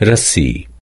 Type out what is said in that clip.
Raci.